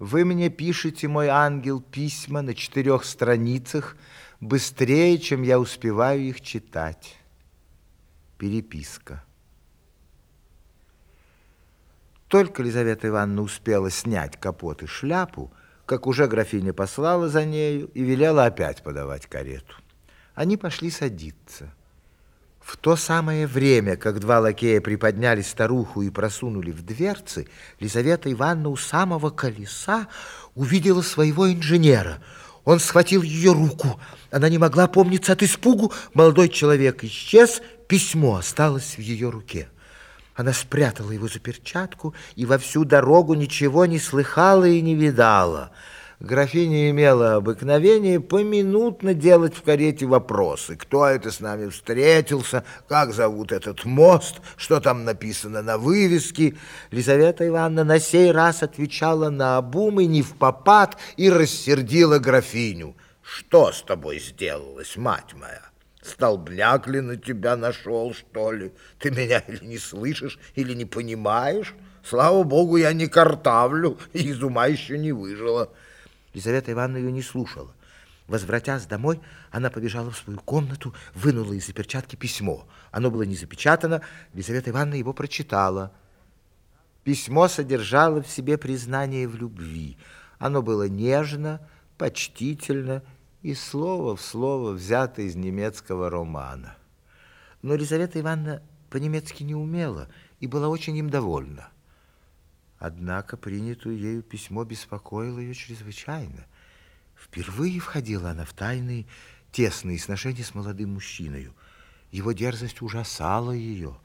Вы мне пишете, мой ангел, письма на четырех страницах быстрее, чем я успеваю их читать. Переписка. Только Лизавета Ивановна успела снять капот и шляпу, как уже графиня послала за нею и велела опять подавать карету. Они пошли садиться. В то самое время, как два лакея приподняли старуху и просунули в дверцы, Лизавета Ивановна у самого колеса увидела своего инженера. Он схватил ее руку. Она не могла помниться от испугу. Молодой человек исчез, письмо осталось в ее руке. Она спрятала его за перчатку и во всю дорогу ничего не слыхала и не видала. Графиня имела обыкновение поминутно делать в карете вопросы. Кто это с нами встретился? Как зовут этот мост? Что там написано на вывеске? Лизавета Ивановна на сей раз отвечала на обум и не в попад и рассердила графиню. Что с тобой сделалось, мать моя? Столбняк ли на тебя нашел, что ли? Ты меня или не слышишь, или не понимаешь? Слава богу, я не картавлю, и из ума еще не выжила. Лизавета Ивановна ее не слушала. Возвратясь домой, она побежала в свою комнату, вынула из-за перчатки письмо. Оно было не запечатано, Лизавета Ивановна его прочитала. Письмо содержало в себе признание в любви. Оно было нежно, почтительно и слово в слово взято из немецкого романа. Но Лизавета Ивановна по-немецки не умела и была очень им довольна. Однако принятую ею письмо беспокоило ее чрезвычайно. Впервые входила она в тайные, тесные сношения с молодым мужчиной. Его дерзость ужасала ее.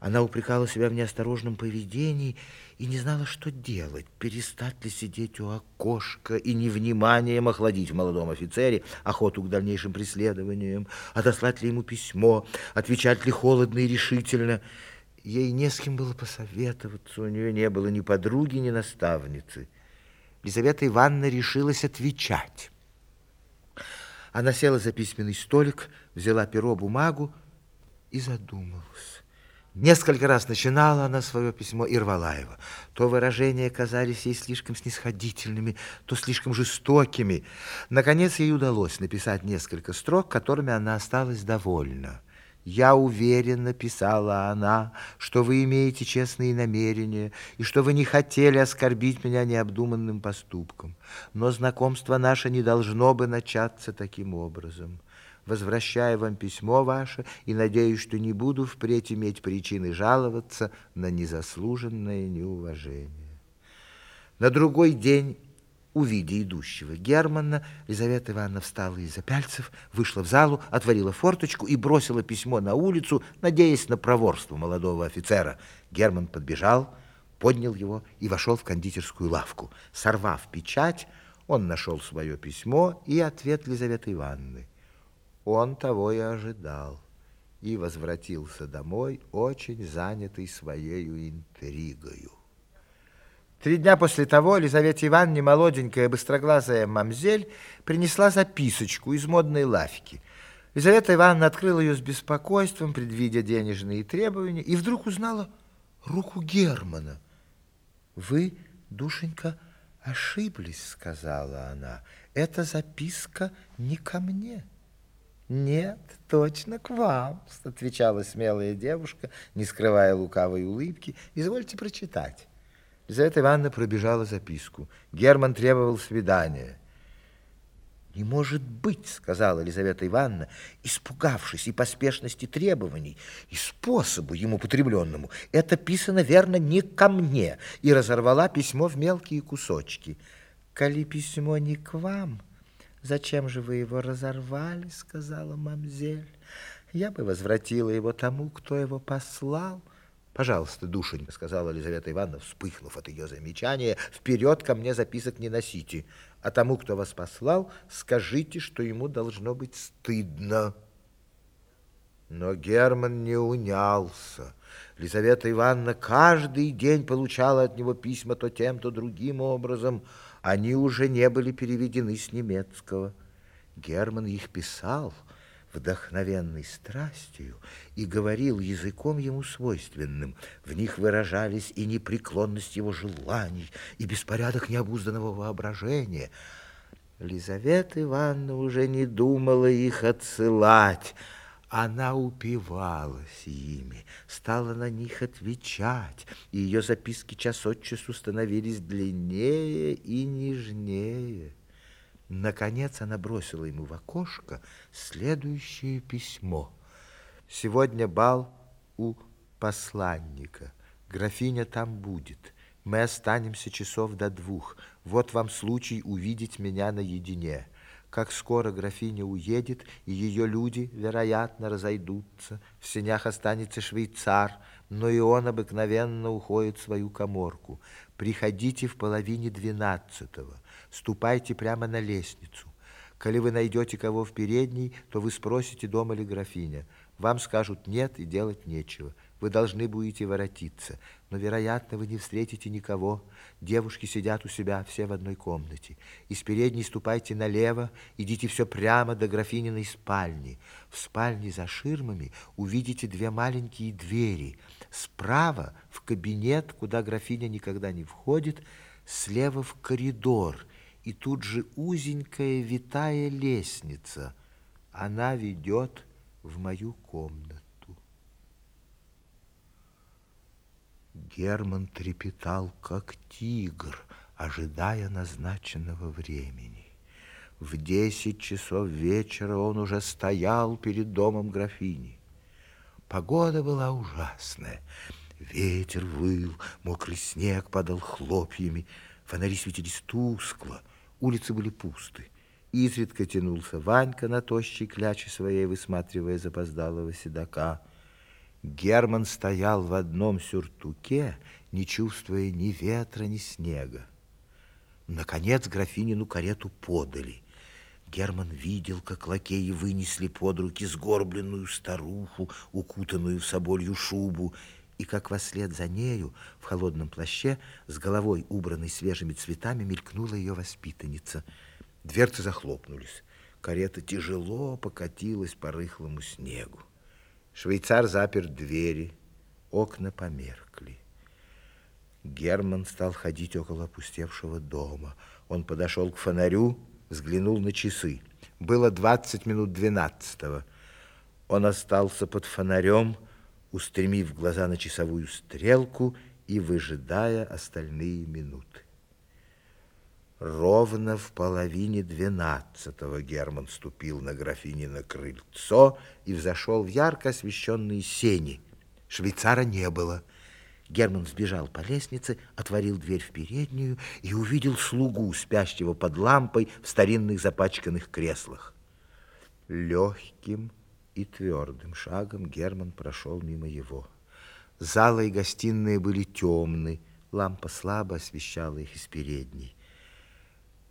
Она упрекала себя в неосторожном поведении и не знала, что делать. Перестать ли сидеть у окошка и невниманием охладить в молодом офицере охоту к дальнейшим преследованиям, отослать ли ему письмо, отвечать ли холодно и решительно – Ей не с кем было посоветоваться, у нее не было ни подруги, ни наставницы. Лизавета Ивановна решилась отвечать. Она села за письменный столик, взяла перо, бумагу и задумалась. Несколько раз начинала она свое письмо и рвала его. То выражения казались ей слишком снисходительными, то слишком жестокими. Наконец ей удалось написать несколько строк, которыми она осталась довольна. «Я уверенно», — писала она, — «что вы имеете честные намерения и что вы не хотели оскорбить меня необдуманным поступком. Но знакомство наше не должно бы начаться таким образом. Возвращаю вам письмо ваше и надеюсь, что не буду впредь иметь причины жаловаться на незаслуженное неуважение». На другой день Увидя идущего Германа, Лизавета Ивановна встала из-за пяльцев, вышла в залу, отворила форточку и бросила письмо на улицу, надеясь на проворство молодого офицера. Герман подбежал, поднял его и вошел в кондитерскую лавку. Сорвав печать, он нашел свое письмо и ответ Лизаветы Ивановны. Он того и ожидал и возвратился домой, очень занятый своей интригою. Три дня после того Елизавете Ивановне молоденькая быстроглазая мамзель принесла записочку из модной лавки. Елизавета Ивановна открыла ее с беспокойством, предвидя денежные требования, и вдруг узнала руку Германа. «Вы, душенька, ошиблись», — сказала она. «Эта записка не ко мне». «Нет, точно к вам», — отвечала смелая девушка, не скрывая лукавой улыбки. «Извольте прочитать». Лизавета Ивановна пробежала записку. Герман требовал свидания. «Не может быть», — сказала Елизавета Ивановна, испугавшись и поспешности требований, и способу ему потребленному. «Это писано, верно, не ко мне», и разорвала письмо в мелкие кусочки. «Коли письмо не к вам, зачем же вы его разорвали?» — сказала мамзель. «Я бы возвратила его тому, кто его послал». «Пожалуйста, душенька», — сказала Елизавета Ивановна, вспыхнув от ее замечания, «вперед ко мне записок не носите, а тому, кто вас послал, скажите, что ему должно быть стыдно». Но Герман не унялся. Лизавета Ивановна каждый день получала от него письма то тем, то другим образом. Они уже не были переведены с немецкого. Герман их писал, вдохновенной страстью и говорил языком ему свойственным. В них выражались и непреклонность его желаний, и беспорядок необузданного воображения. Лизавета Ивановна уже не думала их отсылать, она упивалась ими, стала на них отвечать, и ее записки час от часу становились длиннее и нежнее. Наконец она бросила ему в окошко следующее письмо. «Сегодня бал у посланника. Графиня там будет. Мы останемся часов до двух. Вот вам случай увидеть меня наедине» как скоро графиня уедет, и ее люди, вероятно, разойдутся. В сенях останется швейцар, но и он обыкновенно уходит в свою коморку. Приходите в половине двенадцатого, ступайте прямо на лестницу. Коли вы найдете кого в передней, то вы спросите, дома ли графиня. Вам скажут нет и делать нечего. Вы должны будете воротиться, но, вероятно, вы не встретите никого. Девушки сидят у себя все в одной комнате. Из передней ступайте налево, идите все прямо до графининой спальни. В спальне за ширмами увидите две маленькие двери. Справа в кабинет, куда графиня никогда не входит, слева в коридор, и тут же узенькая витая лестница. Она ведет в мою комнату. Герман трепетал, как тигр, ожидая назначенного времени. В десять часов вечера он уже стоял перед домом графини. Погода была ужасная. Ветер выл, мокрый снег падал хлопьями, фонари светились тускло, улицы были пусты. Изредка тянулся Ванька на тощей кляче своей, высматривая запоздалого седока. Герман стоял в одном сюртуке, не чувствуя ни ветра, ни снега. Наконец графинину карету подали. Герман видел, как лакеи вынесли под руки сгорбленную старуху, укутанную в соболью шубу, и как вслед за нею в холодном плаще с головой, убранной свежими цветами, мелькнула ее воспитанница — Дверцы захлопнулись. Карета тяжело покатилась по рыхлому снегу. Швейцар запер двери, окна померкли. Герман стал ходить около опустевшего дома. Он подошел к фонарю, взглянул на часы. Было двадцать минут двенадцатого. Он остался под фонарем, устремив глаза на часовую стрелку и выжидая остальные минуты. Ровно в половине двенадцатого Герман ступил на графинино крыльцо и взошел в ярко освещенные сени. Швейцара не было. Герман сбежал по лестнице, отворил дверь в переднюю и увидел слугу, спящего под лампой в старинных запачканных креслах. Легким и твердым шагом Герман прошел мимо его. Залы и гостиные были темны, лампа слабо освещала их из передней.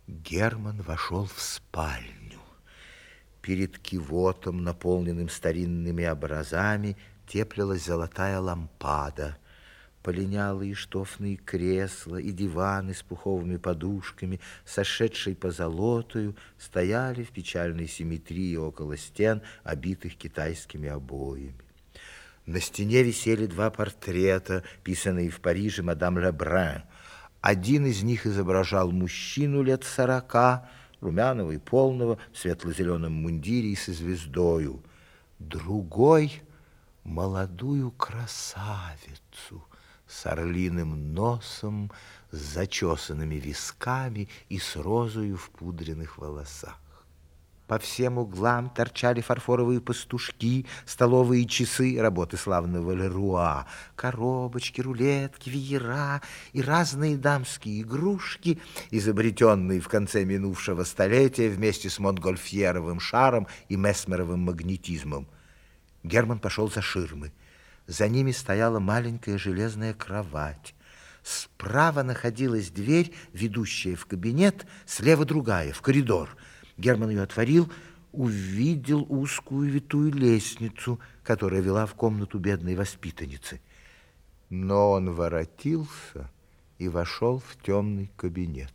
Герман вошел в спальню. Перед кивотом, наполненным старинными образами, теплилась золотая лампада. Полинялые штофные кресла и диваны с пуховыми подушками, сошедшие по золотую, стояли в печальной симметрии около стен, обитых китайскими обоями. На стене висели два портрета, писанные в Париже мадам Лебран – один из них изображал мужчину лет сорока, румяного и полного, в светло-зеленом мундире и со звездою. Другой — молодую красавицу с орлиным носом, с зачесанными висками и с розою в пудренных волосах. По всем углам торчали фарфоровые пастушки, столовые часы работы славного Леруа, коробочки, рулетки, веера и разные дамские игрушки, изобретенные в конце минувшего столетия вместе с Монтгольфьеровым шаром и Месмеровым магнетизмом. Герман пошел за ширмы. За ними стояла маленькая железная кровать. Справа находилась дверь, ведущая в кабинет, слева другая, в коридор — Герман ее отворил, увидел узкую витую лестницу, которая вела в комнату бедной воспитанницы. Но он воротился и вошел в темный кабинет.